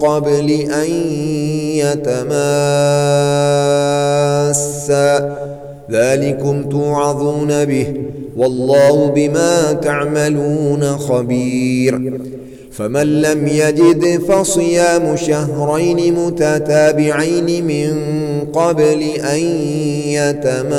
قبل أن يتماسا ذلكم توعظون به. والله بما تعملون خبير. فمن لم يجد فصيام شهرين متتابعين من قبل أن يتماسا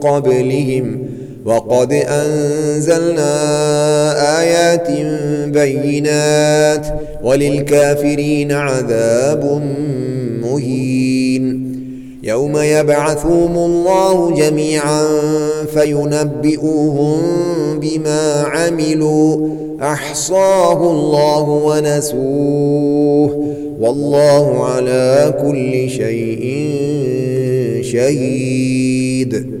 قبلهم وقد أنزلنا آيات بينات وللكافرين عذاب مهين يوم يبعثهم الله جميعا فينبئوهم بما عملوا أحصاه الله ونسوه والله على كل شيء شهيد